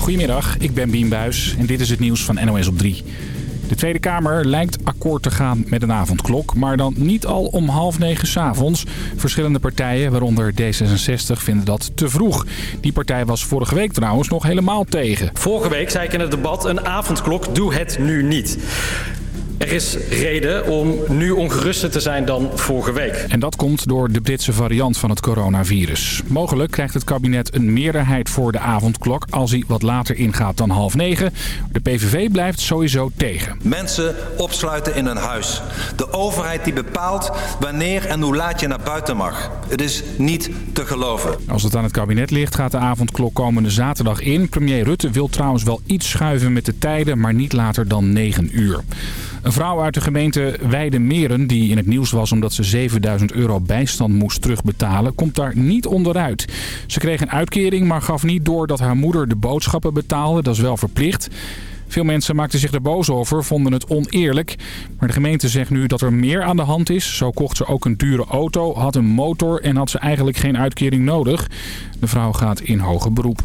Goedemiddag, ik ben Bien Buis en dit is het nieuws van NOS op 3. De Tweede Kamer lijkt akkoord te gaan met een avondklok, maar dan niet al om half negen s'avonds. Verschillende partijen, waaronder D66, vinden dat te vroeg. Die partij was vorige week trouwens nog helemaal tegen. Vorige week zei ik in het debat, een avondklok, doe het nu niet. Er is reden om nu ongeruster te zijn dan vorige week. En dat komt door de Britse variant van het coronavirus. Mogelijk krijgt het kabinet een meerderheid voor de avondklok als hij wat later ingaat dan half negen. De PVV blijft sowieso tegen. Mensen opsluiten in een huis. De overheid die bepaalt wanneer en hoe laat je naar buiten mag. Het is niet te geloven. Als het aan het kabinet ligt gaat de avondklok komende zaterdag in. Premier Rutte wil trouwens wel iets schuiven met de tijden, maar niet later dan 9 uur. Een vrouw uit de gemeente Weidemeren, die in het nieuws was omdat ze 7000 euro bijstand moest terugbetalen, komt daar niet onderuit. Ze kreeg een uitkering, maar gaf niet door dat haar moeder de boodschappen betaalde. Dat is wel verplicht. Veel mensen maakten zich er boos over, vonden het oneerlijk. Maar de gemeente zegt nu dat er meer aan de hand is. Zo kocht ze ook een dure auto, had een motor en had ze eigenlijk geen uitkering nodig. De vrouw gaat in hoger beroep.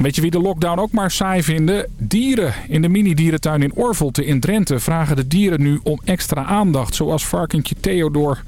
Weet je wie de lockdown ook maar saai vinden? Dieren. In de mini-dierentuin in Orvelte in Drenthe vragen de dieren nu om extra aandacht. Zoals varkentje Theodor.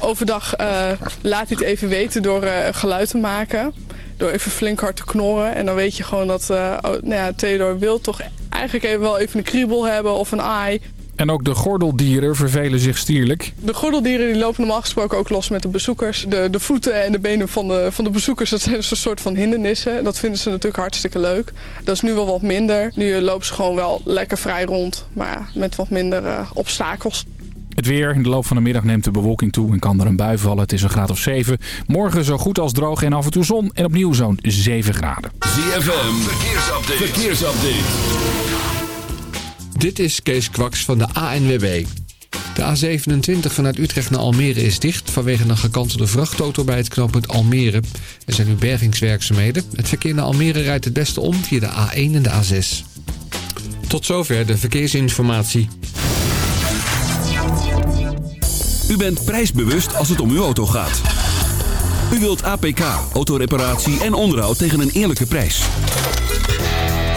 Overdag uh, laat hij het even weten door uh, geluid te maken. Door even flink hard te knorren. En dan weet je gewoon dat uh, nou ja, Theodor wil toch eigenlijk even wel even een kriebel hebben of een aai. En ook de gordeldieren vervelen zich stierlijk. De gordeldieren die lopen normaal gesproken ook los met de bezoekers. De, de voeten en de benen van de, van de bezoekers, dat zijn dus een soort van hindernissen. Dat vinden ze natuurlijk hartstikke leuk. Dat is nu wel wat minder. Nu lopen ze gewoon wel lekker vrij rond, maar met wat minder uh, obstakels. Het weer. In de loop van de middag neemt de bewolking toe en kan er een bui vallen. Het is een graad of 7. Morgen zo goed als droog en af en toe zon. En opnieuw zo'n 7 graden. ZFM. Verkeersupdate. Verkeersupdate. Dit is Kees Kwaks van de ANWB. De A27 vanuit Utrecht naar Almere is dicht vanwege een gekantelde vrachtauto bij het knooppunt Almere. Er zijn nu bergingswerkzaamheden. Het verkeer naar Almere rijdt het beste om via de A1 en de A6. Tot zover de verkeersinformatie. U bent prijsbewust als het om uw auto gaat. U wilt APK, autoreparatie en onderhoud tegen een eerlijke prijs.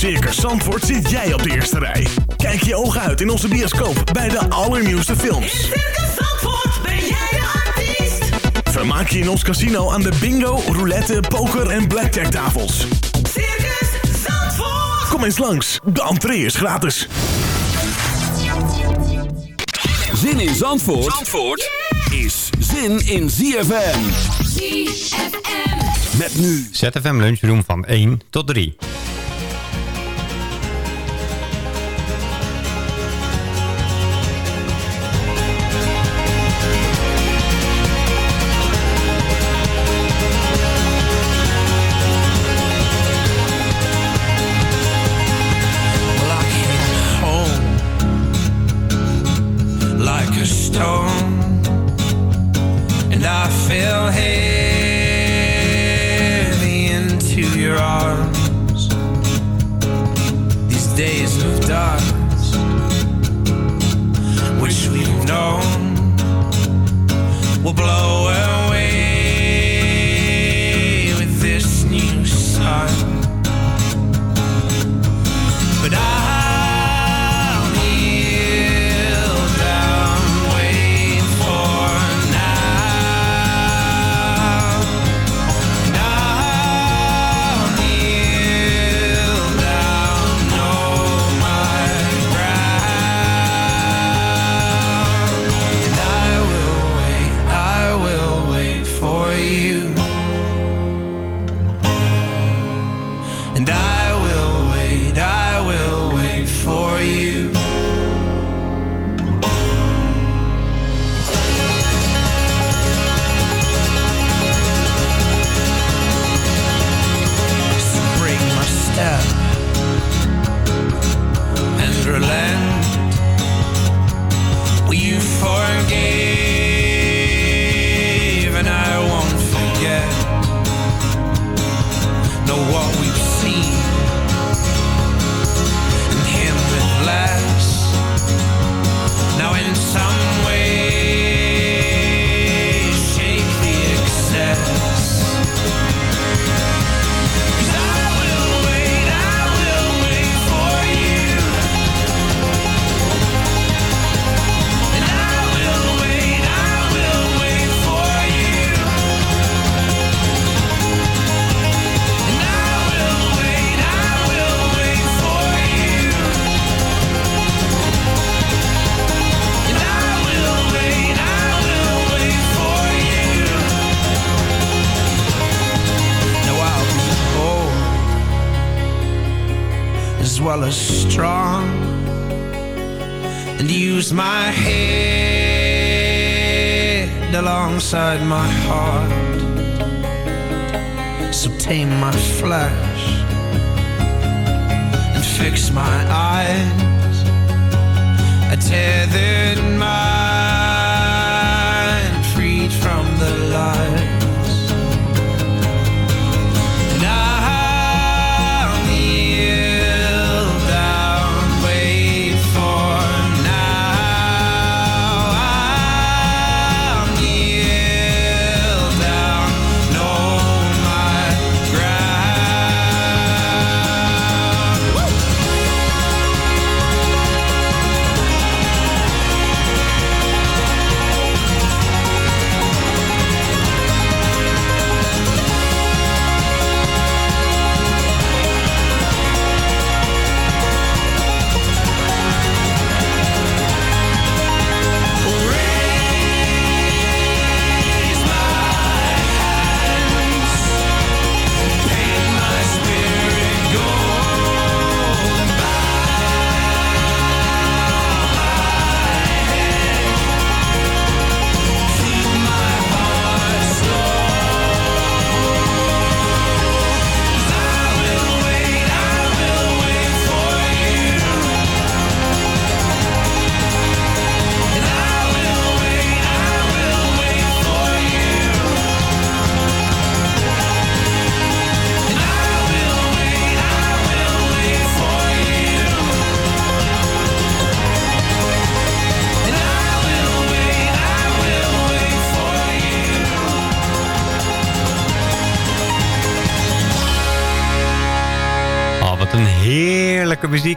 Circus Zandvoort zit jij op de eerste rij. Kijk je ogen uit in onze bioscoop bij de allernieuwste In films. Circus Zandvoort ben jij de artiest. Vermaak je in ons casino aan de bingo, roulette, poker en blackjack tafels. Circus Zandvoort. Kom eens langs, de entree is gratis. Zin in Zandvoort, Zandvoort is zin in ZFM. ZFM. Met nu ZFM Lunchroom van 1 tot 3.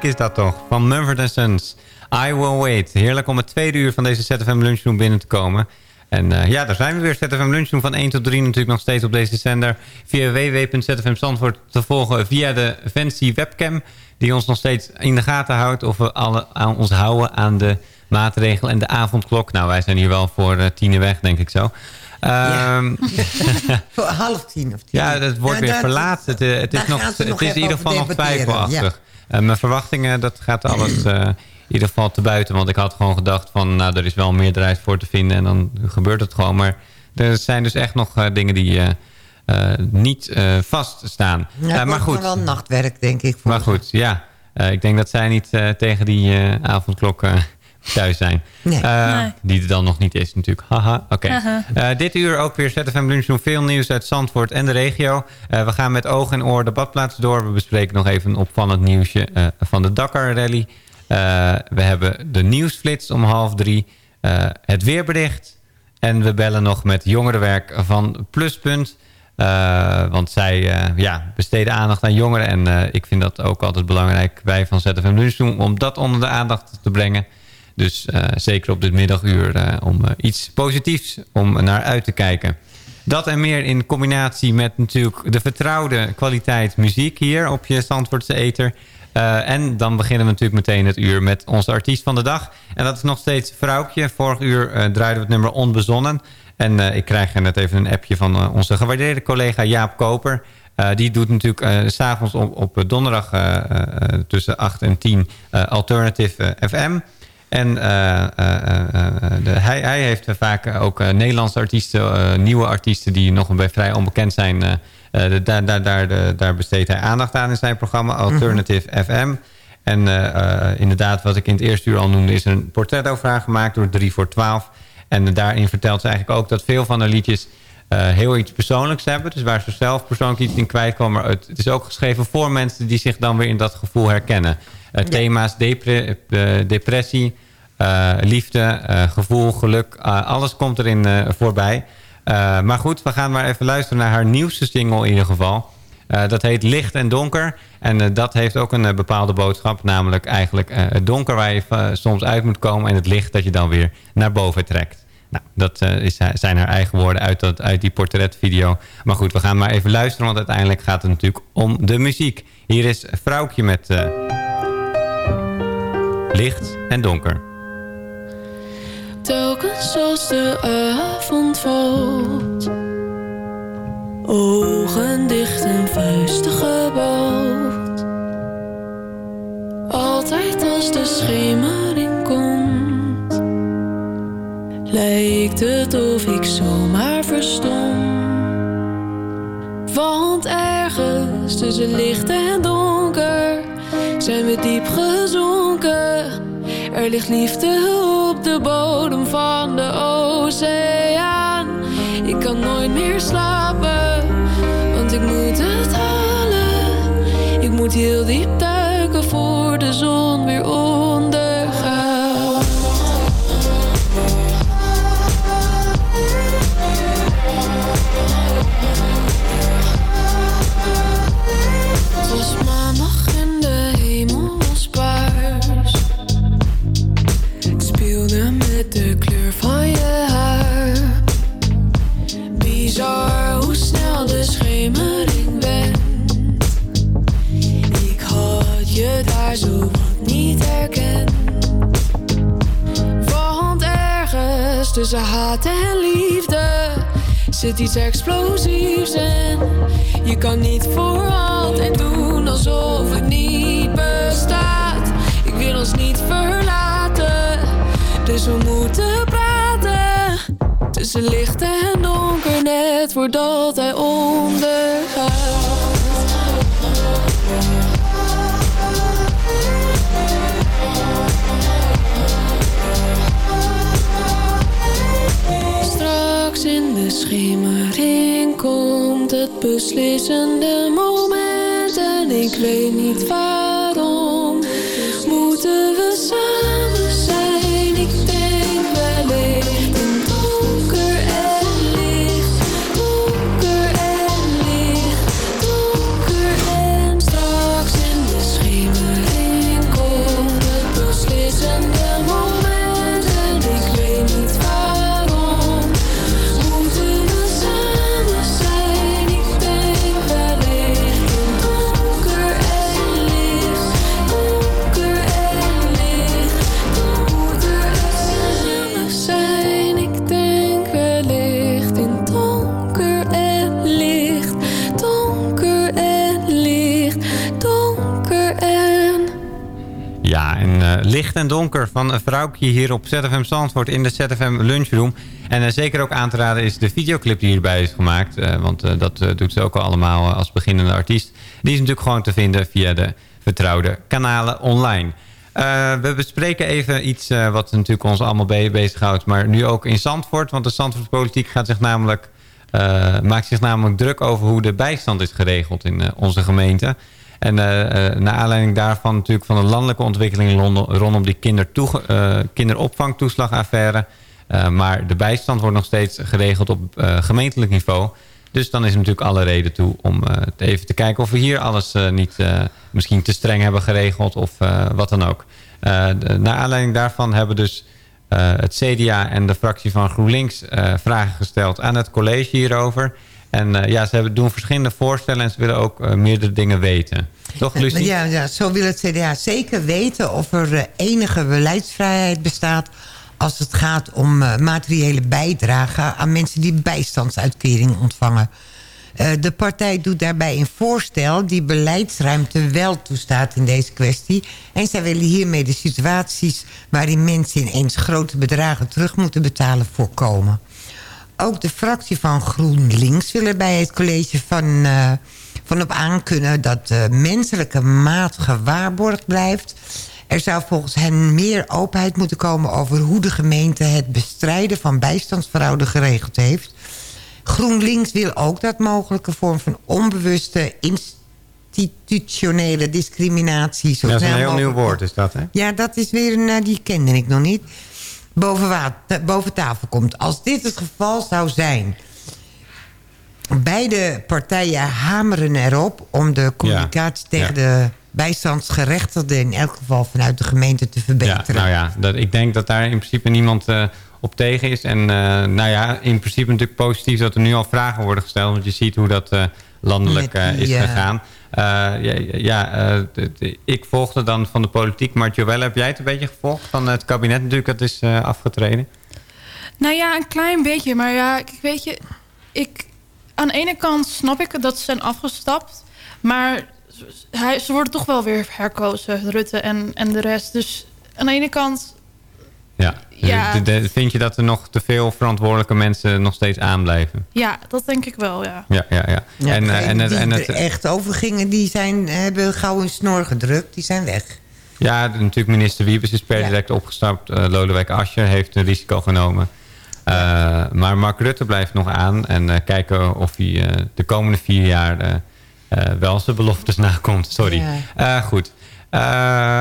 Is dat toch. Van Mumford Sons. I Will Wait. Heerlijk om het tweede uur van deze ZFM Lunchroom binnen te komen. En eh, ja, daar zijn we weer. ZFM Lunchroom van 1 tot 3 natuurlijk nog steeds op deze zender. Via www.zfm Zandvoort te volgen via de fancy webcam. Die ons nog steeds in de gaten houdt. Of we alle, aan ons houden aan de maatregelen en de avondklok. Nou, wij zijn hier wel voor uh, tien uur weg, denk ik zo. Ehm, Voor half tien of tien. ja, het wordt Ja, weer dat- verlaat. Het, eh, het is, daar nog, het is in ieder geval nog twijfelachtig. Eh, mijn verwachtingen, dat gaat alles eh, in ieder geval te buiten. Want ik had gewoon gedacht van, nou, er is wel een meerderheid voor te vinden. En dan gebeurt het gewoon. Maar er zijn dus echt nog eh, dingen die eh, eh, niet eh, vaststaan. Ja, Eh, het maar goed, wel nachtwerk, denk ik. voor maar goed, ja. Eh, ik denk dat zij niet eh, tegen die eh, avondklok eh, thuis zijn. Nee. Eh, Nee. Die er dan nog niet is natuurlijk. Haha, oké. Eh, dit uur ook weer ZFM Lunchroom. Veel nieuws uit Zandvoort en de regio. Eh, we gaan met oog en oor de badplaats door. We bespreken nog even een opvallend nieuwsje eh, van de Dakar Rally. Eh, we hebben de nieuwsflits om half drie. Eh, het weerbericht. En we bellen nog met jongerenwerk van Pluspunt. Eh, want zij eh, ja, besteden aandacht aan jongeren. En eh, ik vind dat ook altijd belangrijk. Wij van ZFM Lunchroom om dat onder de aandacht te brengen. Dus eh, zeker op dit middaguur eh, om eh, iets positiefs om naar uit te kijken. Dat en meer in combinatie met natuurlijk de vertrouwde kwaliteit muziek hier op je Zandvoortse Eter. En dan beginnen we natuurlijk meteen het uur met onze artiest van de dag. En dat is nog steeds Vrouwtje. Vorig uur draaiden we het nummer Onbezonnen. En ik krijg net even een appje van onze gewaardeerde collega Jaap Koper. Die doet natuurlijk s s'avonds op, op donderdag tussen 8 en 10 eh, Alternative FM. En eh, eh, eh, de, hij, hij heeft vaak ook Nederlandse artiesten, nieuwe artiesten die nog bij vrij onbekend zijn. de- daar, daar, daar, de- daar besteedt hij aandacht aan in zijn programma Alternative FM. En inderdaad, wat ik in het eerste uur al noemde, is een portret over haar gemaakt door 3 voor 12. En daarin vertelt ze eigenlijk ook dat veel van haar liedjes heel iets persoonlijks hebben. Dus waar ze zelf persoonlijk iets in kwijtkomen. Maar het, het is ook geschreven voor mensen die zich dan weer in dat gevoel herkennen. Eh, Thema's depre- eh, depressie, eh, liefde, gevoel, geluk. alles komt erin voorbij. Maar goed, we gaan maar even luisteren naar haar nieuwste single in ieder geval. Dat heet Licht en Donker. En dat heeft ook een bepaalde boodschap. Namelijk eigenlijk het donker waar je soms uit moet komen. En het licht dat je dan weer naar boven trekt. Nou, dat is, zijn haar eigen woorden uit, dat, uit die portretvideo. Maar goed, we gaan maar even luisteren. Want uiteindelijk gaat het natuurlijk om de muziek. Hier is Vrouwtje met Licht en Donker. Telkens als de avond valt Ogen dicht en vuisten gebald altijd als de schemering komt, lijkt het of ik zomaar verstom. Want ergens tussen licht en donker zijn we diep gezonken. Er ligt liefde op de bodem van de oceaan. Ik kan nooit meer slapen, want ik moet het halen. Ik moet heel diep en liefde zit iets explosiefs en je kan niet voor altijd doen alsof het niet bestaat. Ik wil ons niet verlaten, dus we moeten praten. Tussen licht en donker net voordat hij ondergaat. Schemering komt het beslissende moment en ik weet niet waarom. Moeten we samen licht en donker van een vrouwtje hier op ZFM Zandvoort in de ZFM Lunchroom. En eh, zeker ook aan te raden is de videoclip die hierbij is gemaakt. eh, want eh, dat doet ze ook al allemaal als beginnende artiest. Die is natuurlijk gewoon te vinden via de vertrouwde kanalen online. We bespreken even iets wat natuurlijk ons allemaal be bezighoudt. Maar nu ook in Zandvoort. Want de Zandvoortpolitiek gaat zich namelijk, maakt zich namelijk druk over hoe de bijstand is geregeld in onze gemeente. En eh, eh, naar aanleiding daarvan natuurlijk van de landelijke ontwikkeling rondom, die eh, kinderopvangtoeslagaffaire. Maar de bijstand wordt nog steeds geregeld op gemeentelijk niveau. Dus dan is er natuurlijk alle reden toe om even te kijken of we hier alles niet misschien te streng hebben geregeld of wat dan ook. De- naar aanleiding daarvan hebben dus het CDA en de fractie van GroenLinks vragen gesteld aan het college hierover. En eh, ja, ze hebben, doen verschillende voorstellen en ze willen ook eh, meerdere dingen weten. Toch, Lucie? Ja, ja, zo wil het CDA zeker weten of er eh, enige beleidsvrijheid bestaat... als het gaat om eh, materiële bijdragen aan mensen die bijstandsuitkering ontvangen. Eh, de partij doet daarbij een voorstel die beleidsruimte wel toestaat in deze kwestie. En zij willen hiermee de situaties waarin mensen ineens grote bedragen terug moeten betalen voorkomen. Ook de fractie van GroenLinks wil er bij het college van, eh, van op aankunnen... dat de menselijke maat gewaarborgd blijft. Er zou volgens hen meer openheid moeten komen... over hoe de gemeente het bestrijden van bijstandsfraude geregeld heeft. GroenLinks wil ook dat mogelijke vorm van onbewuste institutionele discriminatie... zo dat is een heel nieuw woord, is dat, hè? ja, dat is weer een, eh, die kende ik nog niet. Boven, wa- boven tafel komt. Als dit het geval zou zijn... Beide partijen hameren erop om de communicatie Ja, tegen de bijstandsgerechtigden... in elk geval vanuit de gemeente te Ja, verbeteren. nou ja, dat, ik denk dat daar in principe niemand eh, op tegen is. En eh, nou ja, in principe natuurlijk positief dat er nu al vragen worden gesteld. Want je ziet hoe dat eh, landelijk eh, die, is eh, gegaan. Eh, ja, ja eh, ik volgde dan van de politiek. Maar Joelle, heb jij het een beetje gevolgd? Van het kabinet natuurlijk, dat is eh, afgetreden. Nou ja, een klein beetje. Maar ja, ik weet je... Ik, aan de ene kant snap ik dat ze zijn afgestapt. Maar hij, ze worden toch wel weer herkozen, Rutte en, en de rest. Dus aan de ene kant, Ja. Ja. De- de- vind je dat er nog te veel verantwoordelijke mensen nog steeds aanblijven? ja, dat denk ik wel, ja. Ja, ja, ja. Ja, en, eh, en, het- die en het, er echt overgingen, die zijn, hebben gauw een snor gedrukt. Die zijn weg. Ja, natuurlijk minister Wiebes is per direct opgestapt. Eh, Lodewijk Asscher heeft een risico genomen. Eh, maar Mark Rutte blijft nog aan. En kijken of hij eh, de komende vier jaar wel zijn beloftes nakomt. Sorry. Ja. Eh, goed. Eh,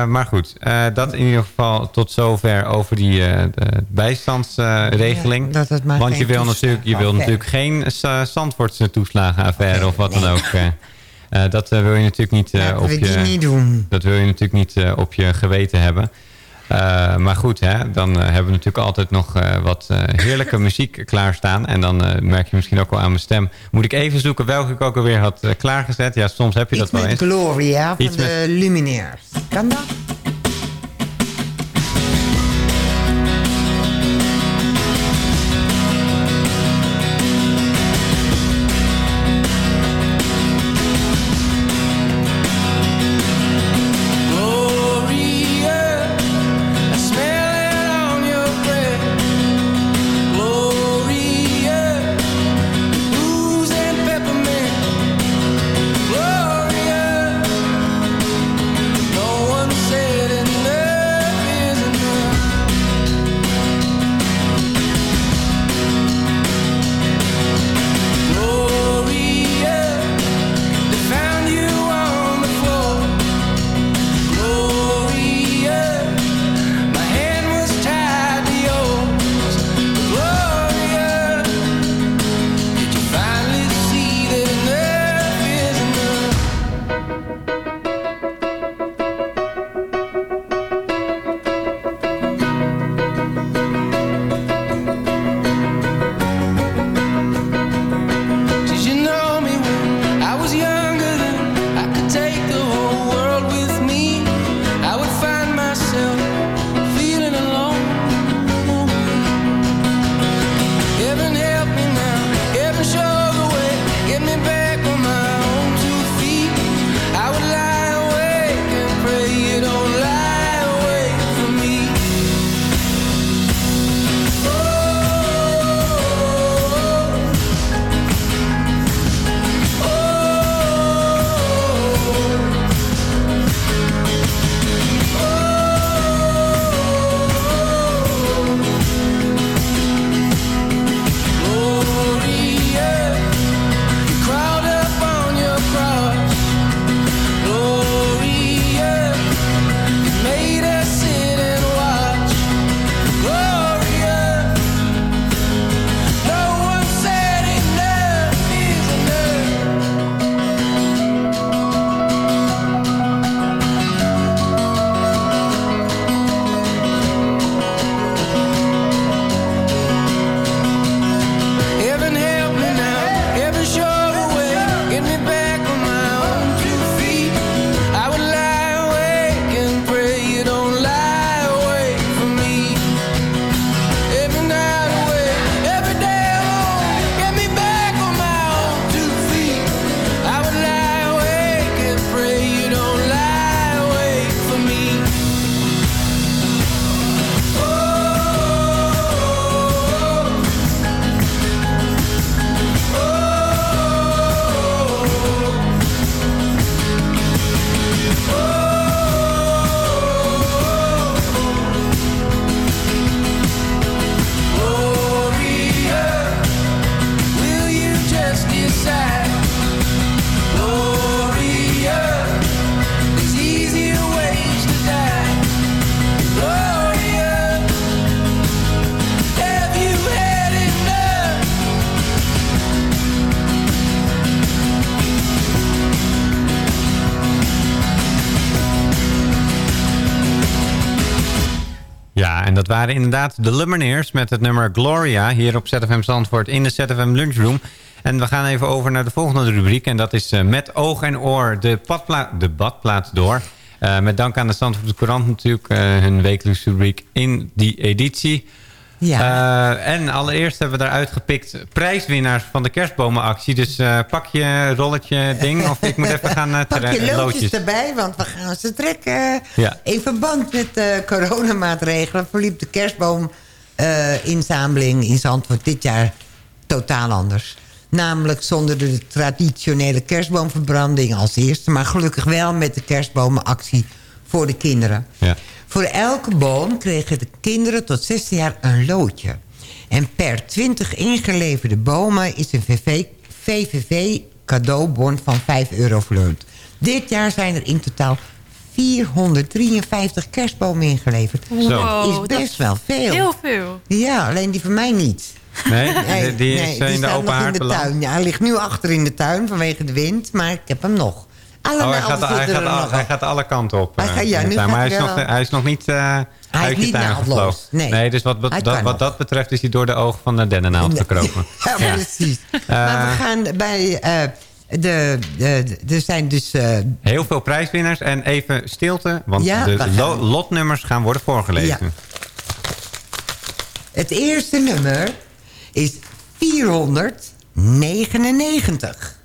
maar goed, eh, dat in ieder geval tot zover over die eh, bijstandsregeling. Ja, dat Want je wil, natuurlijk, je wil natuurlijk geen Zandvoortse toeslagenaffaire of wat dan ook. dat wil je natuurlijk niet op je... niet doen. Dat wil je natuurlijk niet op je geweten hebben. Eh, maar goed, hè, dan eh, hebben we natuurlijk altijd nog eh, wat heerlijke muziek klaarstaan. En dan merk je misschien ook wel aan mijn stem. Moet ik even zoeken welke ik ook alweer had klaargezet. Ja, soms heb je Iets dat wel eens. Gloria van de Lumineers. Kan dat? Waren inderdaad de Lumineers met het nummer Gloria... hier op ZFM Zandvoort in de ZFM Lunchroom. En we gaan even over naar de volgende rubriek... en dat is eh, met oog en oor de, padpla de badplaats door. Eh, met dank aan de Zandvoortse Courant natuurlijk... eh, hun wekelijkse rubriek in die editie. Ja. Eh, en allereerst hebben we daaruit gepikt prijswinnaars van de kerstbomenactie. Dus eh, pak je rolletje ding of ik moet even gaan uh, Pak je loodjes erbij, want we gaan ze trekken. Ja. In verband met de coronamaatregelen verliep de kerstboominzameling in Zandvoort dit jaar totaal anders. Namelijk zonder de traditionele kerstboomverbranding als eerste... maar gelukkig wel met de kerstbomenactie voor de kinderen. Ja. Voor elke boom kregen de kinderen tot 16 jaar een loodje. En per 20 ingeleverde bomen is een VV, VVV cadeaubon van 5 euro verleund. Dit jaar zijn er in totaal 453 kerstbomen ingeleverd. Zo. Dat Wow, is dat best is wel veel. Heel veel. Ja, alleen die van mij niet. Nee, die, nee, in de staat open nog in de tuin. Ja, hij ligt nu achter in de tuin vanwege de wind, maar ik heb hem nog. Allemaal Oh, hij gaat, hij, gaat, al- hij gaat alle kanten op. Hij eh, gaat- ja, nu maar hij hij is, nog, wel- hij is nog niet uh, uit is niet naaldloos, gevlogen. nee. dus wat, wat, Hij dat, wat dat betreft is hij door de ogen van de dennennaald gekropen. Ja, precies. maar we gaan bij... eh, de, de, de- er zijn dus... eh, Heel veel prijswinnaars en even stilte, want Ja, de lo- lotnummers gaan worden voorgelezen. het eerste nummer is 499.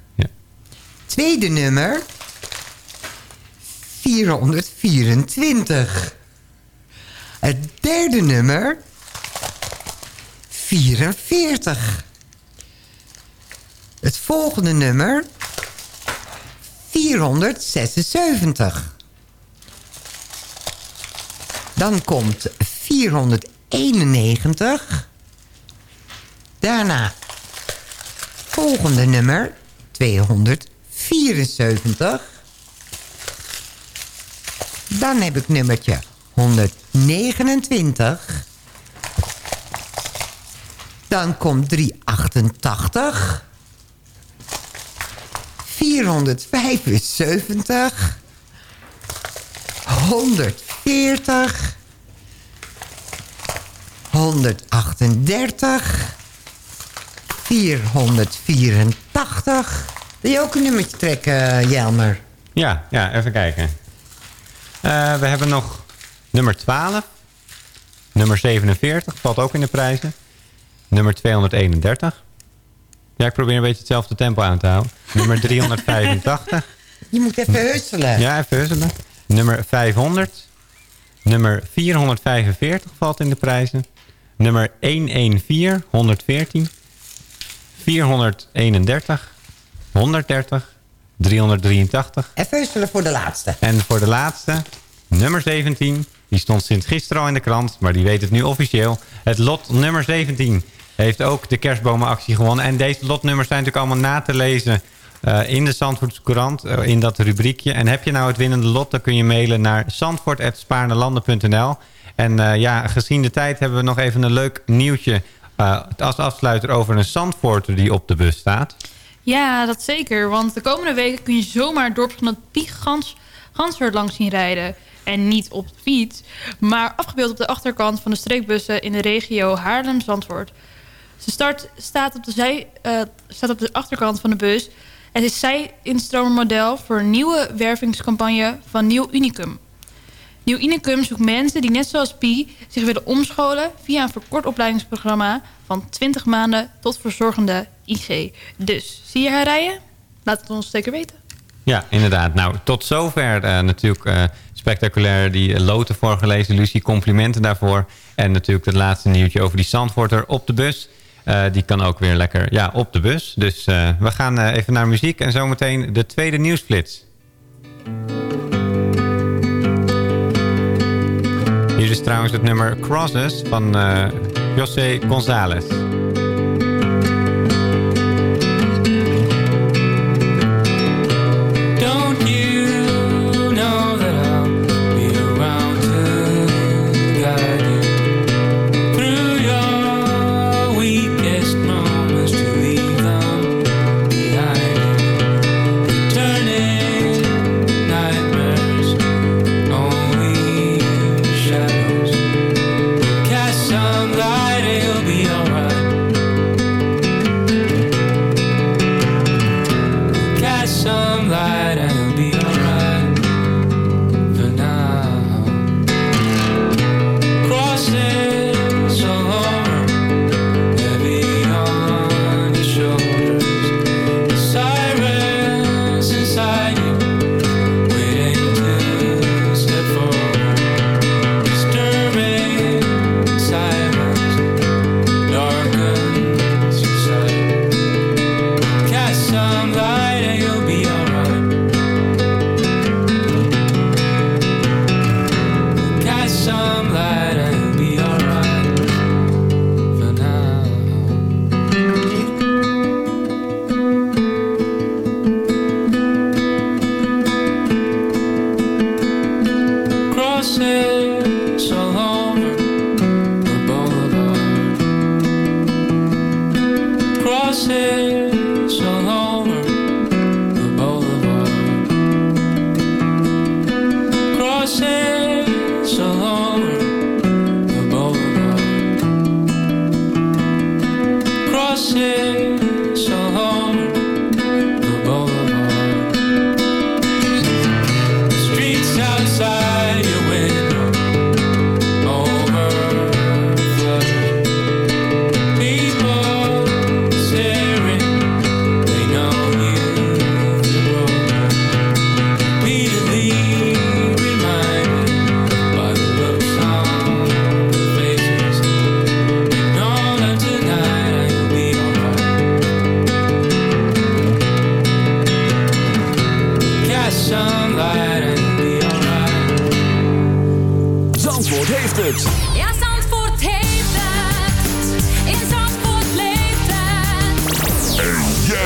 Tweede nummer 424. Het derde nummer 44. Het volgende nummer 476. Dan komt 491. Daarna volgende nummer 274. Dan heb ik nummertje 129. Dan komt 388. 475. 140. 138. 484. Wil je ook een nummertje trekken, Jelmer? Ja, ja, even kijken. Eh, we hebben nog nummer 12. Nummer 47, valt ook in de prijzen. Nummer 231. Ja, ik probeer een beetje hetzelfde tempo aan te houden. Nummer 385. Je moet even husselen. Ja, even husselen. Nummer 500. Nummer 445 valt in de prijzen. Nummer 114, 114. 431. 130. 383. Even husselen voor de laatste. En voor de laatste, nummer 17. Die stond sinds gisteren al in de krant, maar die weet het nu officieel. Het lot nummer 17 heeft ook de kerstbomenactie gewonnen. En deze lotnummers zijn natuurlijk allemaal na te lezen eh, in de Zandvoortse Courant, eh, in dat rubriekje. En heb je nou het winnende lot, dan kun je mailen naar zandvoort.spaarnelanden.nl. En eh, ja, gezien de tijd hebben we nog even een leuk nieuwtje als afsluiter over een Zandvoorter die op de bus staat. Ja, dat zeker. Want de komende weken kun je zomaar het dorpsgenoot Pieg Gans, Gansweert langs zien rijden. En niet op fiets, maar afgebeeld op de achterkant van de streekbussen in de regio Haarlem-Zandvoort. Ze start staat op, de zij, eh, staat op de achterkant van de bus. Het is zij-instromermodel voor een nieuwe wervingscampagne van Nieuw Unicum. Nieuw Unicum zoekt mensen die net zoals Pi zich willen omscholen... via een verkort opleidingsprogramma van 20 maanden tot verzorgende IG. Dus, zie je haar rijden? Laat het ons zeker weten. Ja, inderdaad. Nou, tot zover eh, natuurlijk eh, spectaculair die loten voorgelezen. Lucie, complimenten daarvoor. En natuurlijk het laatste nieuwtje over die Zandvoorter op de bus. Eh, die kan ook weer lekker ja, op de bus. Dus we gaan even naar muziek en zometeen de tweede nieuwsflits. Hier is trouwens het nummer Crosses van José González.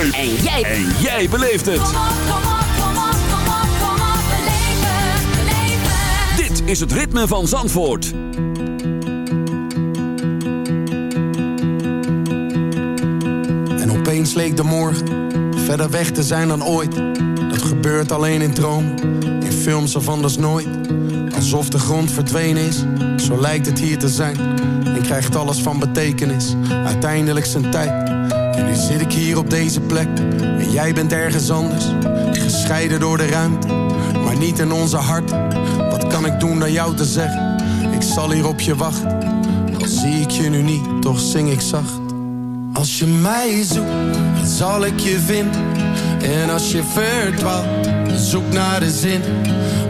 En jij. En jij. En jij beleeft het. Kom op, kom op, kom op, kom op, kom op. Beleef het, beleef het. Dit is het ritme van Zandvoort. En opeens leek de morgen verder weg te zijn dan ooit. Dat gebeurt alleen in droom, in films of anders nooit. Alsof de grond verdwenen is, zo lijkt het hier te zijn. En krijgt alles van betekenis, uiteindelijk zijn tijd. En nu zit ik hier op deze plek, en jij bent ergens anders. Gescheiden door de ruimte, maar niet in onze hart. Wat kan ik doen dan jou te zeggen? Ik zal hier op je wachten. Al zie ik je nu niet, toch zing ik zacht. Als je mij zoekt, zal ik je vinden. En als je verdwaalt, zoek naar de zin.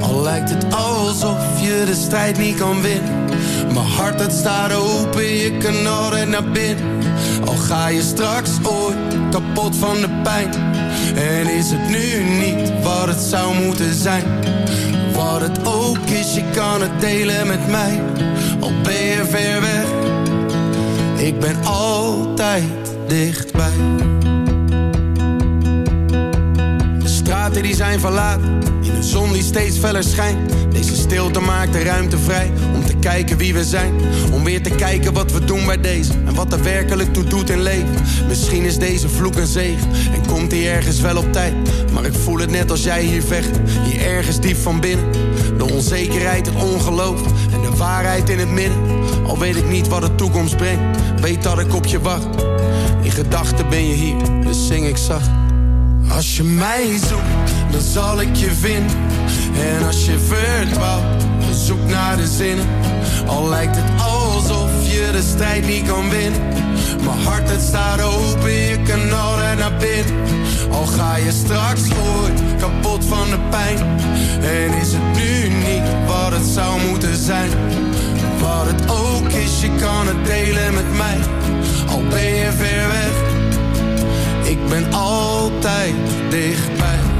Al lijkt het alsof je de strijd niet kan winnen. Mijn hart het staat open, je kan altijd naar binnen. Ga je straks ooit kapot van de pijn. En is het nu niet wat het zou moeten zijn. Wat het ook is, je kan het delen met mij. Al ben je ver weg. Ik ben altijd dichtbij. De straten die zijn verlaten, in een zon die steeds feller schijnt. Deze stilte maakt de ruimte vrij kijken wie we zijn. Om weer te kijken wat we doen bij deze en wat er werkelijk toe doet in leven. Misschien is deze vloek een zegen en komt die ergens wel op tijd. Maar ik voel het net als jij hier vecht, hier ergens diep van binnen. De onzekerheid, het ongeloof en de waarheid in het midden. Al weet ik niet wat de toekomst brengt, weet dat ik op je wacht. In gedachten ben je hier, dus zing ik zacht. Als je mij zoekt, dan zal ik je vinden. En als je verdwaalt, zoek naar de zinnen. Al lijkt het alsof je de strijd niet kan winnen. Mijn hart het staat open, je kan altijd naar binnen. Al ga je straks ooit kapot van de pijn. En is het nu niet wat het zou moeten zijn. Wat het ook is, je kan het delen met mij. Al ben je ver weg, ik ben altijd dichtbij.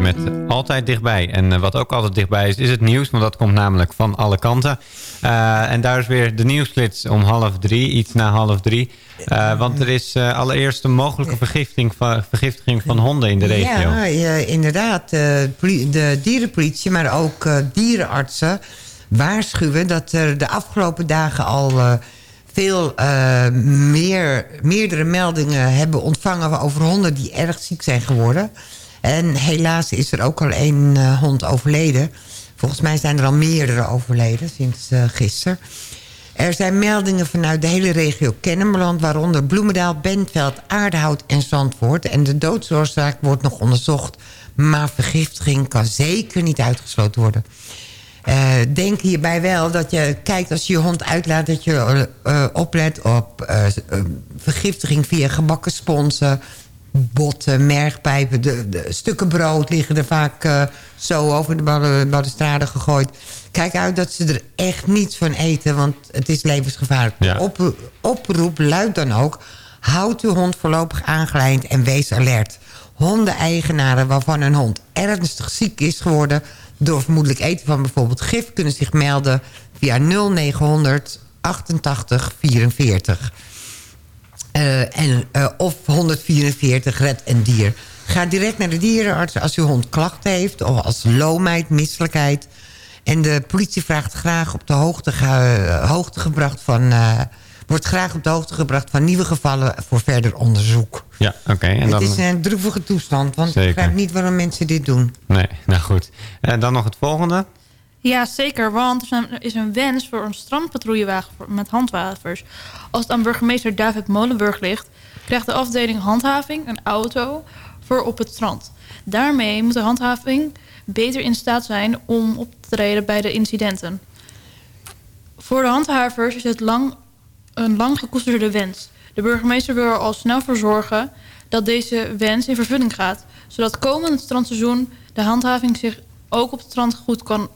Met Altijd Dichtbij. En eh, wat ook altijd dichtbij is, is het nieuws. Want dat komt namelijk van alle kanten. Eh, en daar is weer de nieuwsflits om half drie, iets na half drie. Eh, want er is allereerst een mogelijke vergiftiging van, vergiftiging van honden in de regio. Ja, inderdaad. De, poli- de dierenpolitie, maar ook dierenartsen waarschuwen... dat er de afgelopen dagen al veel meer, meerdere meldingen hebben ontvangen... over honden die erg ziek zijn geworden. En helaas is er ook al één eh, hond overleden. Volgens mij zijn er al meerdere overleden sinds uh, gisteren. Er zijn meldingen vanuit de hele regio Kennemerland... waaronder Bloemendaal, Bentveld, Aardehout en Zandvoort. En de doodsoorzaak wordt nog onderzocht... maar vergiftiging kan zeker niet uitgesloten worden. Uh, denk hierbij wel dat je kijkt als je je hond uitlaat... dat je oplet op vergiftiging via gebakken sponsen... botten, mergpijpen, de, de, stukken brood liggen er vaak zo over de balustrade gegooid. Kijk uit dat ze er echt niets van eten, want het is levensgevaarlijk. Ja. Op, oproep luidt dan ook... houd uw hond voorlopig aangelijnd en wees alert. Hondeneigenaren waarvan een hond ernstig ziek is geworden door vermoedelijk eten van bijvoorbeeld gif... kunnen zich melden via 0900 88 44. Uh, en, uh, of 144 red en dier. Ga direct naar de dierenarts als uw hond klachten heeft... of als loomheid, misselijkheid. En de politie vraagt graag op de hoogte, uh, hoogte gebracht van... uh, wordt graag op de hoogte gebracht van nieuwe gevallen voor verder onderzoek. Ja, oké. Okay, het dan... is een droevige toestand, want Zeker. ik begrijp niet waarom mensen dit doen. Nee, nou goed. En dan nog het volgende. Ja, zeker, want er is een wens voor een strandpatrouillewagen met handhavers. Als het aan burgemeester David Molenburg ligt... krijgt de afdeling handhaving een auto voor op het strand. Daarmee moet de handhaving beter in staat zijn om op te treden bij de incidenten. Voor de handhavers is het lang, een lang gekoesterde wens. De burgemeester wil er al snel voor zorgen dat deze wens in vervulling gaat. Zodat komend strandseizoen de handhaving zich ook op het strand goed kan,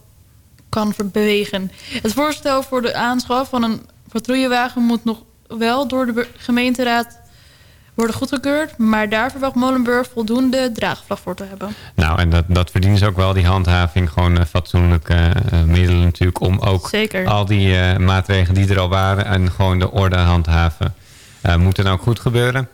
kan bewegen. Het voorstel voor de aanschaf van een patrouillewagen moet nog wel door de gemeenteraad worden goedgekeurd. Maar daar verwacht Molenburg voldoende draagvlag voor te hebben. Nou, en dat, dat verdienen ze ook wel, die handhaving. Gewoon uh, fatsoenlijke uh, middelen natuurlijk. Om ook Zeker. al die uh, maatregelen die er al waren... en gewoon de orde handhaven. moeten dan ook goed gebeuren.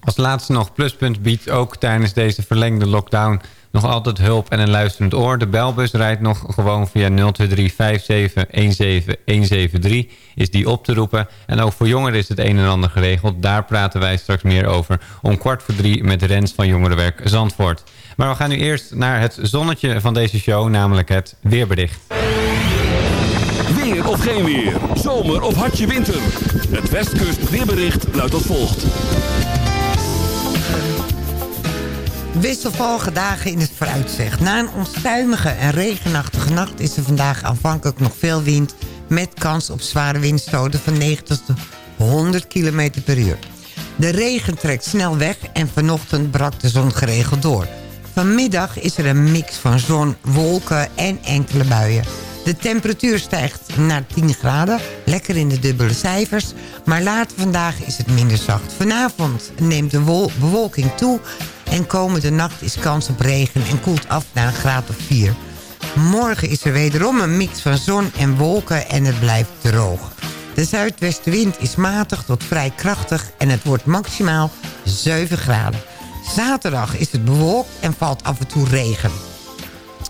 Als laatste nog Pluspunt biedt ook tijdens deze verlengde lockdown nog altijd hulp en een luisterend oor. De belbus rijdt nog gewoon via 023 57 17173 is die op te roepen. En ook voor jongeren is het een en ander geregeld. Daar praten wij straks meer over om kwart voor drie met Rens van Jongerenwerk Zandvoort. Maar we gaan nu eerst naar het zonnetje van deze show, namelijk het weerbericht. Weer of geen weer, zomer of hartje winter. Het Westkust weerbericht luidt als volgt. Wisselvallige dagen in het vooruitzicht. Na een onstuimige en regenachtige nacht is er vandaag aanvankelijk nog veel wind... met kans op zware windstoten van 90 tot 100 km per uur. De regen trekt snel weg en vanochtend brak de zon geregeld door. Vanmiddag is er een mix van zon, wolken en enkele buien. De temperatuur stijgt naar 10 graden, lekker in de dubbele cijfers. Maar later vandaag is het minder zacht. Vanavond neemt de bewolking toe en komende nacht is kans op regen en koelt af naar een graad of 4. Morgen is er wederom een mix van zon en wolken en het blijft droog. De zuidwestenwind is matig tot vrij krachtig en het wordt maximaal 7 graden. Zaterdag is het bewolkt en valt af en toe regen.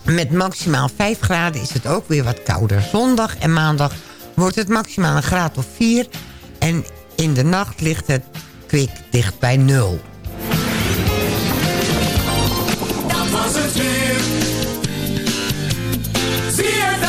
Met maximaal 5 graden is het ook weer wat kouder. Zondag en maandag wordt het maximaal een graad of 4 en in de nacht ligt het kwik dicht bij 0. Positive. ZFM.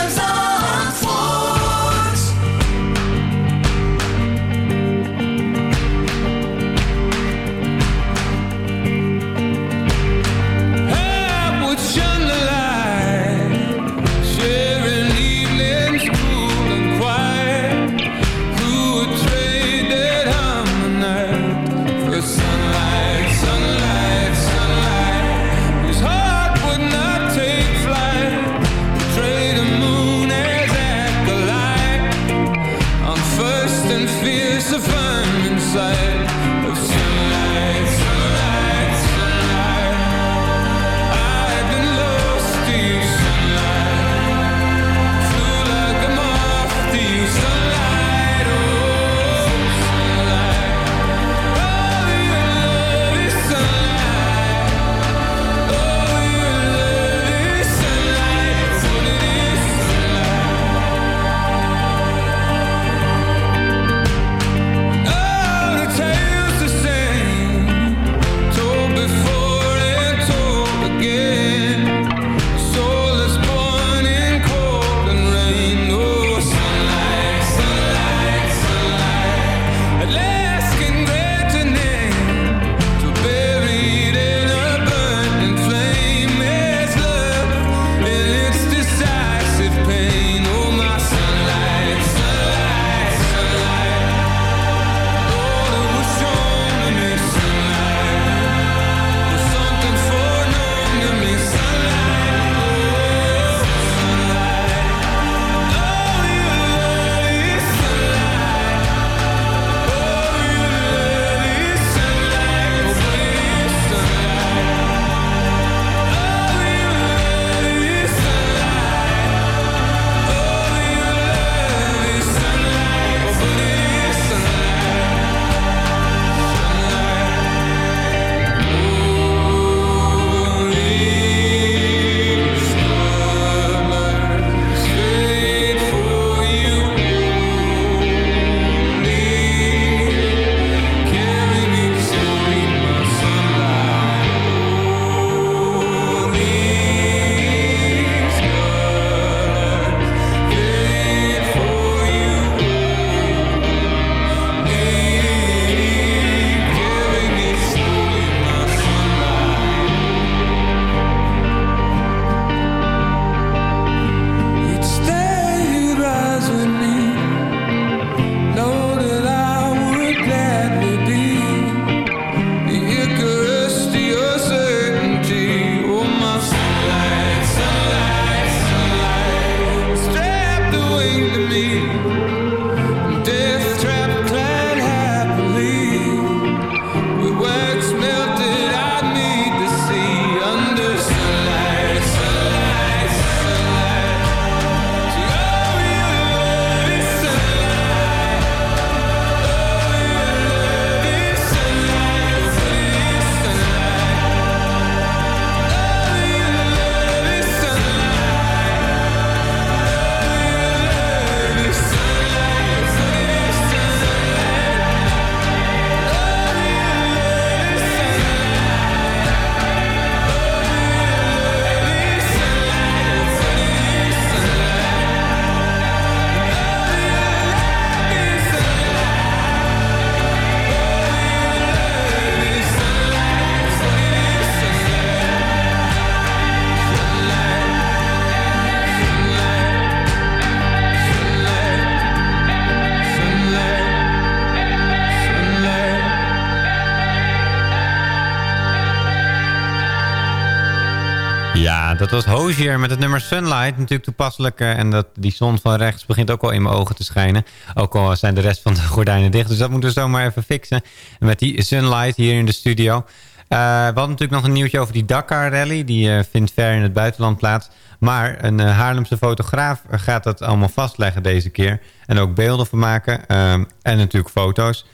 Was Hozier met het nummer Sunlight. Natuurlijk toepasselijk. eh, en dat, die zon van rechts begint ook al in mijn ogen te schijnen. Ook al zijn de rest van de gordijnen dicht. Dus dat moeten we zomaar even fixen. Met die Sunlight hier in de studio. Eh, we hadden natuurlijk nog een nieuwtje over die Dakar Rally. Die eh, vindt ver in het buitenland plaats. Maar een eh, Haarlemse fotograaf gaat dat allemaal vastleggen deze keer. En ook beelden van maken. en natuurlijk foto's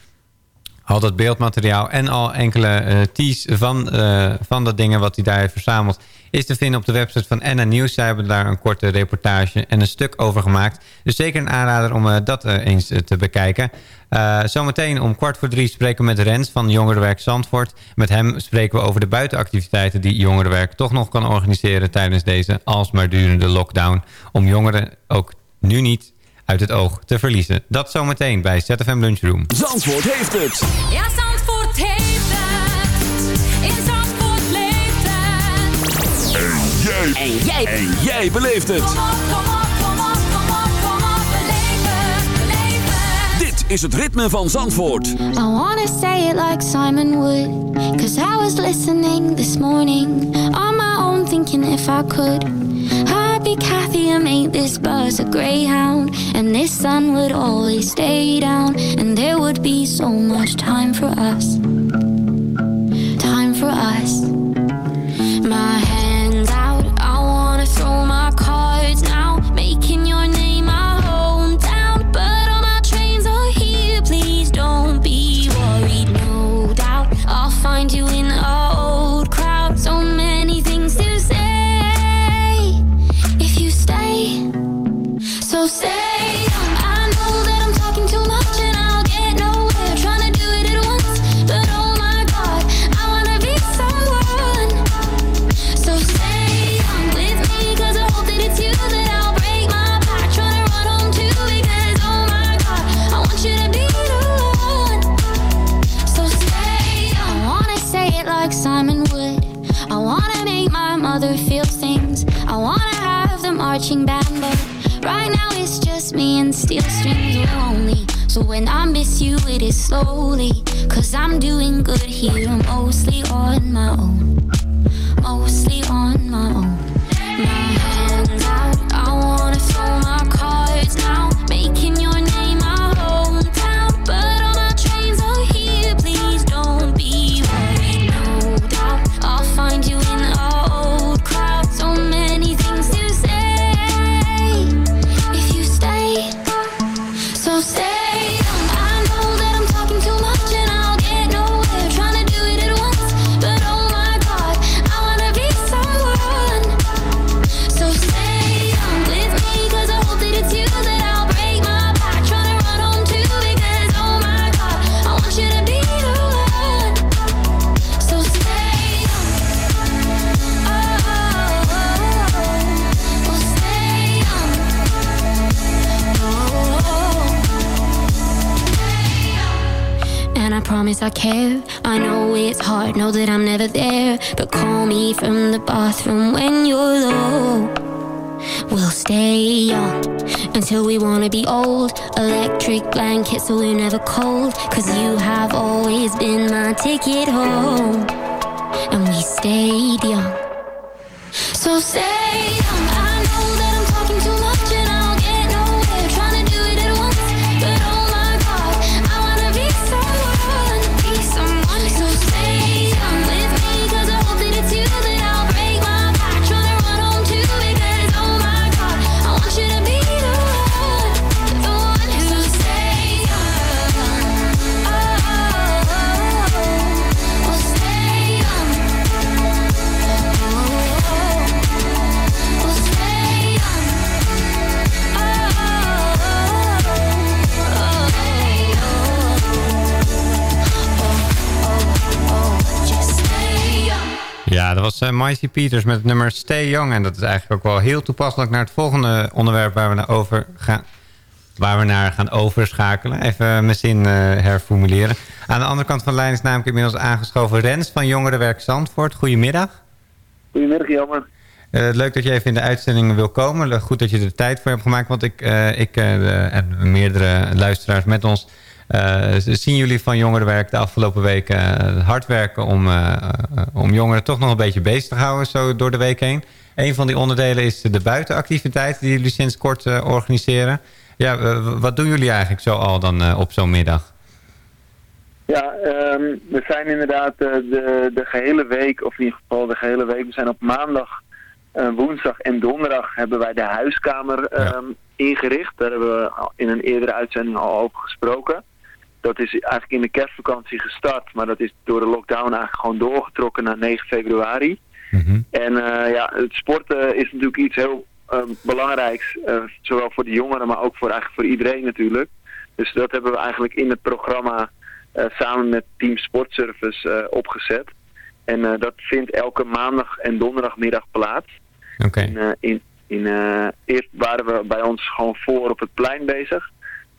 al dat beeldmateriaal en al enkele eh teas van, eh, van dat dingen wat hij daar heeft verzameld... is te vinden op de website van NN Nieuws. Zij hebben daar een korte reportage en een stuk over gemaakt. Dus zeker een aanrader om eh, dat eh, eens eh, te bekijken. Eh, zometeen om kwart voor drie spreken we met Rens van Jongerenwerk Zandvoort. Met hem spreken we over de buitenactiviteiten die Jongerenwerk toch nog kan organiseren... tijdens deze alsmaar durende lockdown. Om jongeren ook nu niet uit het oog te verliezen. Dat zometeen bij ZFM Lunchroom. Zandvoort heeft het. Ja, Zandvoort En jij. En jij. En jij beleeft het. Kom op, kom op, kom op, kom op, kom op. Beleef het, beleef het. Dit is het ritme van Zandvoort. I wanna say it like Simon would. Cause I was listening this morning on my own, thinking if I could. I'd be Kathy and make this bus a greyhound. And this sun would always stay down. And there would be so much time for us. Time for us. My it slowly. Cause I'm doing good here, mostly on my own. And I care. I know it's hard, know that I'm never there. But call me from the bathroom when you're low. We'll stay young until we wanna be old. Electric blankets so we're never cold. Cause you have always been my ticket home. And we stayed young. So stay young. Ja, dat was uh, Maisie Peters met het nummer Stay Young. En dat is eigenlijk ook wel heel toepasselijk naar het volgende onderwerp waar we naar over gaan. Waar we naar gaan overschakelen. Even mijn zin uh, herformuleren. Aan de andere kant van de lijn is namelijk inmiddels aangeschoven Rens van Jongerenwerk Zandvoort. Goedemiddag. Goedemiddag, Jammer. Uh, leuk dat je even in de uitzending wil komen. Goed dat je er tijd voor hebt gemaakt. Want ik, uh, ik uh, en meerdere luisteraars met ons... zien jullie van Jongerenwerk de afgelopen weken hard werken... Om, om jongeren toch nog een beetje bezig te houden zo door de week heen. Een van die onderdelen is de buitenactiviteiten die jullie sinds kort eh, organiseren. Ja, eh, wat doen jullie eigenlijk zo al dan eh, op zo'n middag? Ja, ehm, we zijn inderdaad eh, de, de gehele week, of in ieder geval de gehele week, we zijn op maandag, eh, woensdag en donderdag hebben wij de huiskamer ehm, ingericht. Daar hebben we in een eerdere uitzending al over gesproken. Dat is eigenlijk in de kerstvakantie gestart, maar dat is door de lockdown eigenlijk gewoon doorgetrokken naar 9 februari. En eh, ja, het sporten is natuurlijk iets heel eh, belangrijks, eh, zowel voor de jongeren, maar ook voor, eigenlijk voor iedereen natuurlijk. Dus dat hebben we eigenlijk in het programma eh, samen met Team Sportservice opgezet. En dat vindt elke maandag en donderdagmiddag plaats. Oké. In, in, in, eerst waren we bij ons gewoon voor op het plein bezig.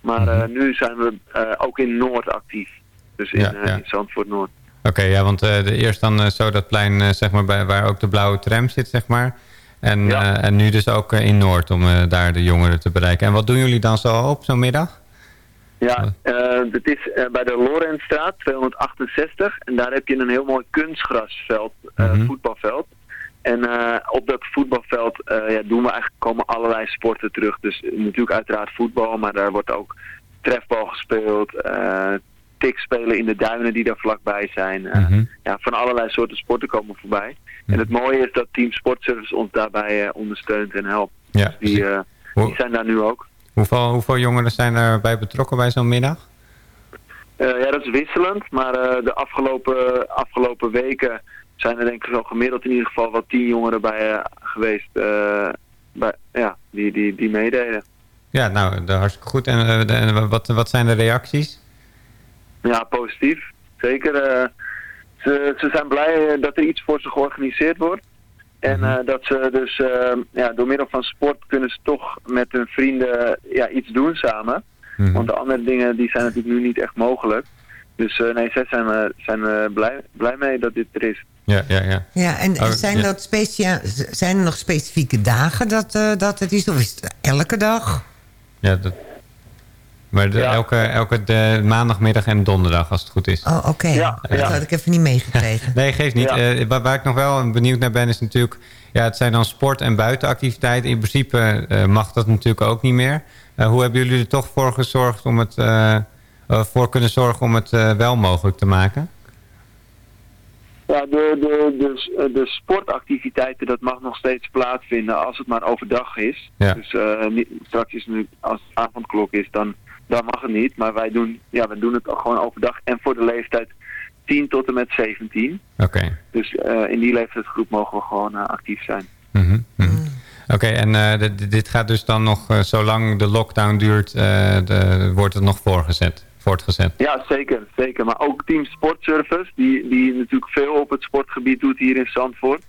Maar eh, nu zijn we eh, ook in Noord actief. Dus in, Ja, eh, ja. in Zandvoort Noord. Oké, ja, want de, eerst dan zo dat plein zeg maar, bij, waar ook de blauwe tram zit, zeg maar. En, en nu dus ook in Noord om daar de jongeren te bereiken. En wat doen jullie dan zo op zo'n middag? Ja, het is bij de Lorentstraat 268 en daar heb je een heel mooi kunstgrasveld, Mhm. voetbalveld. En eh, op dat voetbalveld eh, ja, doen we eigenlijk komen allerlei sporten terug. Dus natuurlijk uiteraard voetbal, maar daar wordt ook trefbal gespeeld, eh tik spelen in de duinen die daar vlakbij zijn. Eh, Mhm. ja, van allerlei soorten sporten komen voorbij. En het mooie is dat Team Sportservice ons daarbij eh, ondersteunt en helpt. Ja, Dus die, eh, die zijn daar nu ook. Hoeveel, hoeveel jongeren zijn erbij betrokken bij zo'n middag? Eh, ja, dat is wisselend, maar eh, de afgelopen, afgelopen weken zijn er denk ik zo gemiddeld in ieder geval wel tien jongeren bij eh, geweest eh, bij, ja, die, die, die meededen. Ja, nou, dat hartstikke goed. En, eh, en wat, wat zijn de reacties? Ja, positief. Zeker. eh, ze, ze zijn blij eh, dat er iets voor ze georganiseerd wordt. En Mhm. eh, dat ze dus eh, ja, door middel van sport kunnen ze toch met hun vrienden ja, iets doen samen. Mhm. Want de andere dingen die zijn natuurlijk nu niet echt mogelijk. Dus eh, nee, zij zijn, eh, zijn eh, blij, blij mee dat dit er is. Ja, ja, ja. Ja, en Oh, zijn, ja. Dat specia zijn er nog specifieke dagen dat, eh, dat het is? Of is het elke dag? Ja, dat... Maar de, elke, elke de maandagmiddag en donderdag, als het goed is. Oh, oké. Dat had ik even niet meegekregen. Nee, geeft niet. Eh, waar, waar ik nog wel benieuwd naar ben, is natuurlijk... Ja, het zijn dan sport- en buitenactiviteiten. In principe eh, mag dat natuurlijk ook niet meer. Eh, hoe hebben jullie er toch voor gezorgd om het... eh, voor kunnen zorgen om het eh, wel mogelijk te maken? Ja, de, de, de, de sportactiviteiten, dat mag nog steeds plaatsvinden als het maar overdag is. Ja. Dus eh, niet, straks is nu, als het avondklok is, dan, dan mag het niet. Maar wij doen, ja, wij doen het gewoon overdag en voor de leeftijd 10 tot en met 17. Oké. Dus in die leeftijdsgroep mogen we gewoon actief zijn. Mhm, mhm. Oké, en dit gaat dus dan nog, zolang de lockdown duurt, de, wordt het nog voorgezet, voortgezet? Ja, zeker, zeker. Maar ook Team Sportservice, die, die natuurlijk veel op het sportgebied doet hier in Zandvoort.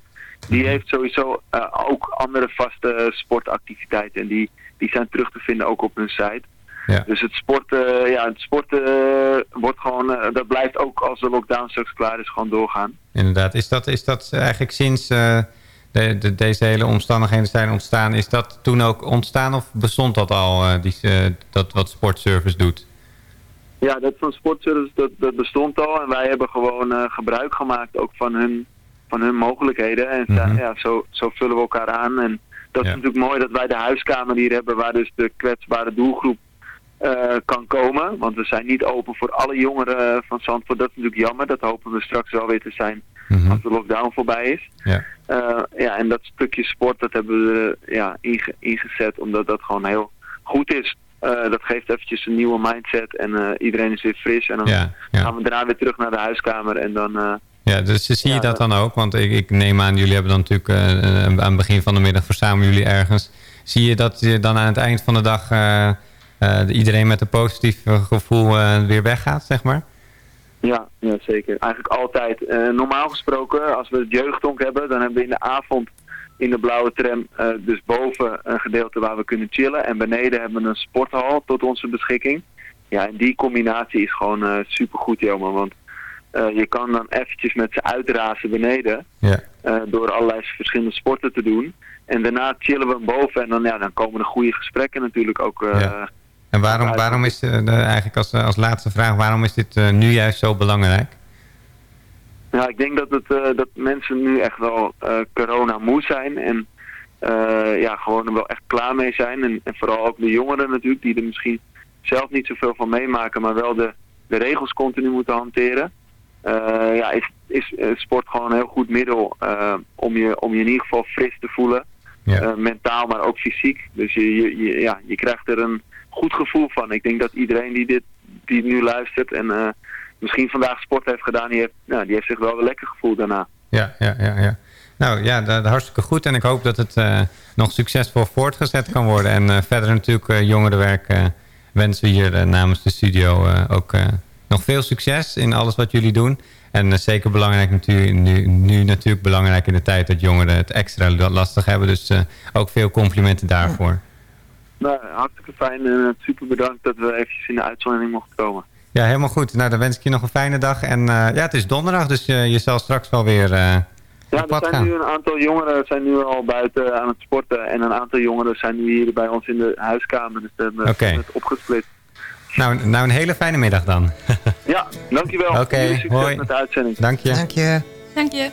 Die heeft sowieso eh, ook andere vaste sportactiviteiten. En die, die zijn terug te vinden ook op hun site. Ja. Dus het sporten, ja, het sporten eh, wordt gewoon, eh, dat blijft ook als de lockdown straks klaar is, gewoon doorgaan. Inderdaad. Is dat, is dat eigenlijk sinds eh, de, de, deze hele omstandigheden zijn ontstaan, is dat toen ook ontstaan of bestond dat al, eh, die, eh, dat wat sportservice doet? Ja, dat van sportservice, dat, dat bestond al. En wij hebben gewoon eh, gebruik gemaakt ook van hun, van hun mogelijkheden. En ja, Mhm. ja, zo, zo vullen we elkaar aan. En dat is natuurlijk mooi dat wij de huiskamer hier hebben... waar dus de kwetsbare doelgroep eh, kan komen. Want we zijn niet open voor alle jongeren van Zandvoort. Dat is natuurlijk jammer. Dat hopen we straks wel weer te zijn als de lockdown voorbij is. Ja. Eh, ja, en dat stukje sport, dat hebben we ja, inge- ingezet omdat dat gewoon heel goed is. Eh, dat geeft eventjes een nieuwe mindset en eh, iedereen is weer fris. En dan Ja, ja. gaan we daarna weer terug naar de huiskamer en dan... eh, Ja, dus zie je dat dan ook? Want ik, ik neem aan, jullie hebben dan natuurlijk aan het begin van de middag verzamelen jullie ergens. Zie je dat je dan aan het eind van de dag iedereen met een positief gevoel weer weggaat, zeg maar? Ja, ja, zeker. Eigenlijk altijd. Normaal gesproken, als we het jeugdhonk hebben, dan hebben we in de avond in de blauwe tram eh, dus boven een gedeelte waar we kunnen chillen. En beneden hebben we een sporthal tot onze beschikking. Ja, en die combinatie is gewoon eh supergoed, jongen. Want eh, je kan dan eventjes met ze uitrazen beneden. Ja. door allerlei verschillende sporten te doen. En daarna chillen we hem boven en dan, ja, dan komen er goede gesprekken natuurlijk ook. Ja. En waarom, waarom is, eigenlijk als, als laatste vraag, waarom is dit nu juist zo belangrijk? Ja, ik denk dat, het, eh, dat mensen nu echt wel eh, corona moe zijn. En eh, ja, gewoon er wel echt klaar mee zijn. En, en vooral ook de jongeren natuurlijk, die er misschien zelf niet zoveel van meemaken, maar wel de, de regels continu moeten hanteren. Ja, is, is sport gewoon een heel goed middel om, je, om je in ieder geval fris te voelen. Eh, mentaal, maar ook fysiek. Dus je, je, je- ja, je krijgt er een goed gevoel van. Ik denk dat iedereen die, dit, die nu luistert en misschien vandaag sport heeft gedaan, die heeft, nou, die heeft zich wel weer lekker gevoeld daarna. Ja, ja, ja, ja. Nou ja, dat, hartstikke goed. En ik hoop dat het eh, nog succesvol voortgezet kan worden. En eh, verder natuurlijk uh, jongerenwerk wensen we hier namens de studio ook nog veel succes in alles wat jullie doen. En zeker belangrijk natuurlijk, nu, nu natuurlijk belangrijk in de tijd dat jongeren het extra lastig hebben. Dus ook veel complimenten daarvoor. Nou, hartstikke fijn en super bedankt dat we eventjes in de uitzending mochten komen. Ja, helemaal goed. Nou, dan wens ik je nog een fijne dag. En eh, ja, het is donderdag, dus eh, je zal straks wel weer eh Ja, er zijn gaan. nu een aantal jongeren zijn nu al buiten aan het sporten en een aantal jongeren zijn nu hier bij ons in de huiskamer. Dus we hebben Oké. het opgesplit. Nou, nou, een hele fijne middag dan. Ja, dankjewel. Oké, Jullie succes hoi. met de uitzending. Dank je. Dank je. Dank je.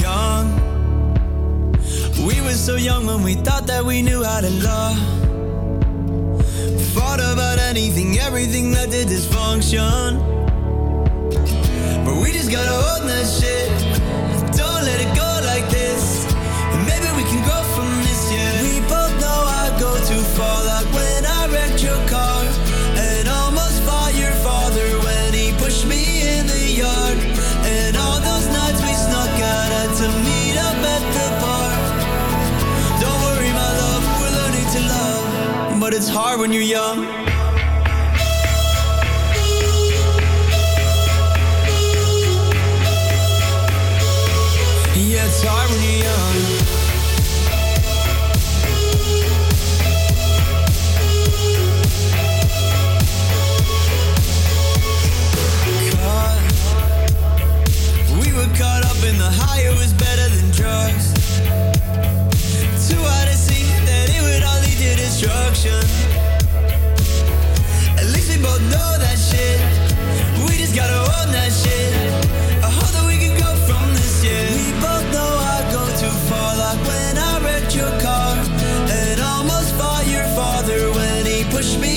young. We were so young when we thought that we knew how to love. Fought about anything, everything that did dysfunction. But we just gotta hold that shit. Don't let it go like this. And maybe we can grow from this, yeah. We both know I go too far, like when I wrecked your car. But it's hard when you're young. Yeah, it's hard when you're young. Destruction. At least we both know that shit. We just gotta own that shit. I hope that we can go from this, yeah. We both know I go too far, like when I wrecked your car. And almost fought your father when he pushed me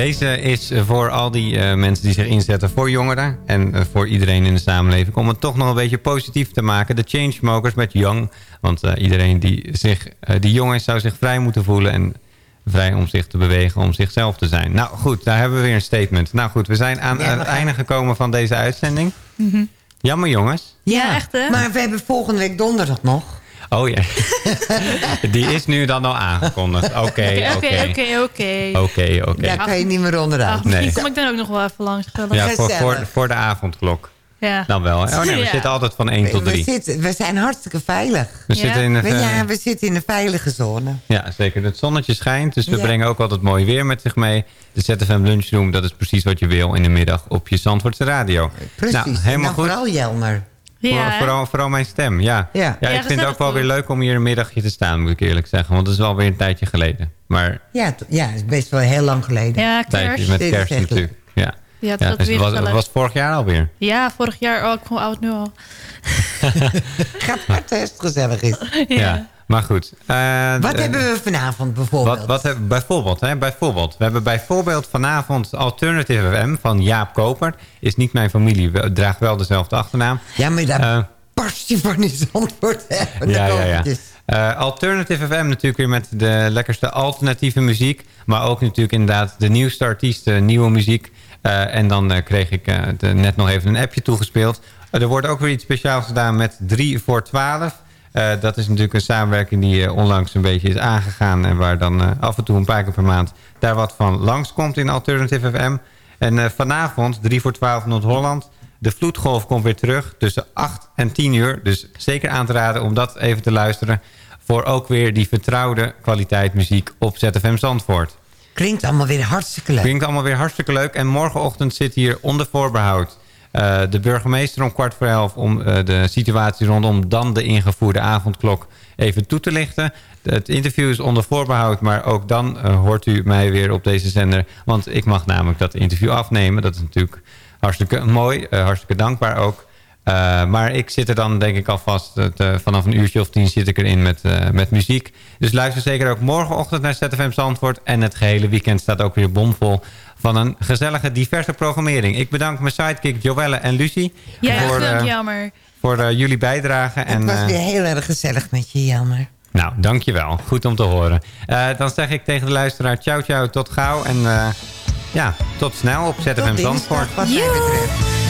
Deze is voor al die eh, mensen die zich inzetten voor jongeren. En eh, voor iedereen in de samenleving. Om het toch nog een beetje positief te maken. De Changemokers met Young. Want eh, iedereen die, zich, eh, die jong is zou zich vrij moeten voelen. En vrij om zich te bewegen, om zichzelf te zijn. Nou goed, daar hebben we weer een statement. Nou goed, we zijn aan Ja, het einde gekomen van deze uitzending. Mhm. Jammer jongens. Ja, echt, hè? Maar we hebben volgende week donderdag nog. Oh ja. Die is nu dan al aangekondigd. Oké, Oké, oké. oké, oké. Daar kan je niet meer onderuit. Ach, misschien Nee. kom ik dan ook nog wel even langs. Ja, voor, voor, voor de avondklok. Ja. Dan wel. Oh nee, we Ja. zitten altijd van 1 tot We, 3. zitten, we zijn hartstikke veilig. We zitten in de, We- ja, we zitten in een veilige zone. Ja, zeker. Het zonnetje schijnt, dus we Ja. brengen ook altijd mooi weer met zich mee. De ZFM Lunchroom, dat is precies wat je wil in de middag op je Zandvoortse radio. Precies. Nou, helemaal En dan goed. vooral Jelmer. Ja, vooral, vooral mijn stem, ja. Ja. ja, Ja, ik vind het ook wel weer leuk om hier een middagje te staan, moet ik eerlijk zeggen. Want het is wel weer een tijdje geleden. Maar Ja, ja, het is best wel heel lang geleden. Ja, kerst. met kerst natuurlijk. Ja, Ja, dat ja dus weer het was, het was vorig jaar alweer. Ja, vorig jaar. Oh, ik kom oud nu al. Gaat hard als het gezellig is. Ja. Maar goed. eh, Wat eh, hebben we vanavond bijvoorbeeld? Wat, wat hebben, bijvoorbeeld, hè, bijvoorbeeld. We hebben bijvoorbeeld vanavond Alternative FM van Jaap Koper. Is niet mijn familie, we- draagt wel dezelfde achternaam. Ja, maar daar Eh, barst je van die zandwoord hebben. ja, ja, ja. Eh, Alternative FM natuurlijk weer met de lekkerste alternatieve muziek. Maar ook natuurlijk inderdaad de nieuwste artiesten, nieuwe muziek. Eh, en dan eh, kreeg ik eh, de- net nog even een appje toegespeeld. Eh, er wordt ook weer iets speciaals gedaan met 3 voor 12. Eh, dat is natuurlijk een samenwerking die eh, onlangs een beetje is aangegaan. En waar dan eh, af en toe een paar keer per maand daar wat van langskomt in Alternative FM. En vanavond, 3 voor 12 Noord-Holland. De vloedgolf komt weer terug tussen 8 en 10 uur. Dus zeker aan te raden om dat even te luisteren. Voor ook weer die vertrouwde kwaliteit muziek op ZFM Zandvoort. Klinkt allemaal weer hartstikke leuk. Klinkt allemaal weer hartstikke leuk. En morgenochtend zit hier onder voorbehoud eh, de burgemeester om kwart voor elf... om eh, de situatie rondom dan de ingevoerde avondklok even toe te lichten. Het interview is onder voorbehoud, maar ook dan eh, hoort u mij weer op deze zender. Want ik mag namelijk dat interview afnemen. Dat is natuurlijk hartstikke mooi, hartstikke dankbaar ook. Eh, maar ik zit er dan denk ik alvast uh, vanaf een uurtje of tien zit ik erin met, uh, met muziek. Dus luister zeker ook morgenochtend naar ZFM Zandvoort. En het gehele weekend staat ook weer bomvol van een gezellige, diverse programmering. Ik bedank mijn sidekick Joelle en Lucie. Ja, voor, uh, jammer. voor jullie bijdrage. Het en, was weer heel erg gezellig met je, Jelmer. Nou, dankjewel. Goed om te horen. Uh, dan zeg ik tegen de luisteraar ciao ciao, tot gauw. En uh, ja, tot snel op ZFM Zandvoort. Wat mij betreft.